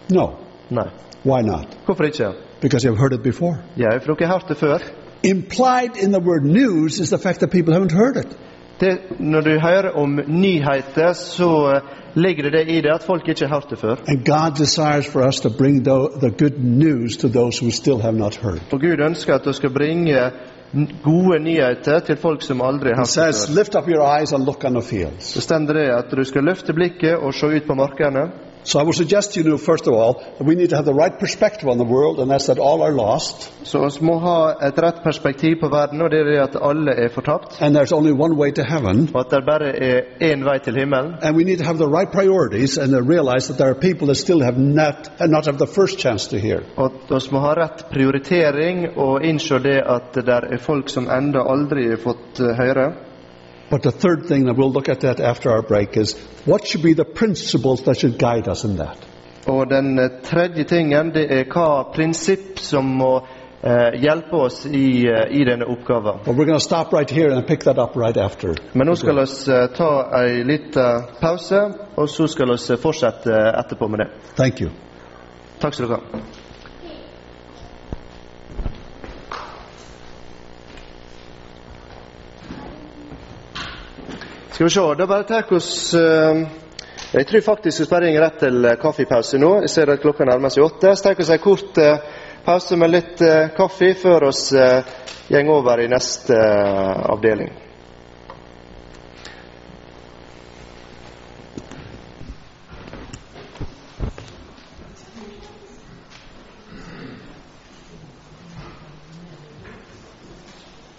Speaker 1: No.
Speaker 2: Nei.
Speaker 1: Why not?
Speaker 2: Hvorfor ikke?
Speaker 1: Because you've heard it before.
Speaker 2: Ja, for dere har hørt det før.
Speaker 1: Implied in the word news is the fact that people haven't heard it.
Speaker 2: Det, når du hører om nyheter, så eh, ligger det i det at folk ikke har hørt det før.
Speaker 1: And God desires for us to bring the, the good news to those who still have not heard.
Speaker 2: Og Gud ønsker at du skal bringe gode nyheter til folk som aldri har hørt det før.
Speaker 1: lift up your eyes and look on the fields.
Speaker 2: Så stender det at du skal løfte blikket og se ut på markene.
Speaker 1: So I would suggest to you, first of all, that we need to have the right perspective on the world, and that's that all are lost,
Speaker 2: Så vi må ha et rett perspektiv på verden, og det er at alle er fortapt.
Speaker 1: and there's only one way to heaven.
Speaker 2: Og at det bare er én vei til himmelen.
Speaker 1: And we need to have the right priorities and realize that there are people that still have not, have not have the first chance to hear.
Speaker 2: Og vi må ha rett prioritering og innse det at det er folk som enda aldri har fått eh, høre.
Speaker 1: But the third thing that we'll look at that after our break is what should be the principles that should guide us in that.
Speaker 2: Og den eh, tredje tingen det er hva prinsipp som må eh, hjelpe oss i, eh, i denne oppgaven.
Speaker 1: But we're going to stop right here and pick that up right after.
Speaker 2: Men nå skal vi eh, ta en liten pause, og så skal vi fortsette eh, etterpå med det.
Speaker 1: Thank you.
Speaker 2: Takk skal ha. Skal vi se, da bare tar vi oss eh, Jeg tror faktisk vi bare går rett til eh, kaffepause nå. Jeg ser at klokka nærmer seg åtte. Så tar vi oss en kort eh, pause med litt kaffe før vi går over i neste avdeling.